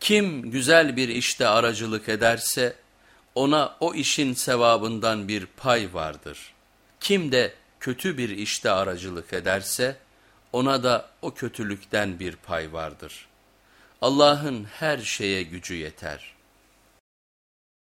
Kim güzel bir işte aracılık ederse ona o işin sevabından bir pay vardır. Kim de kötü bir işte aracılık ederse ona da o kötülükten bir pay vardır. Allah'ın her şeye gücü yeter.''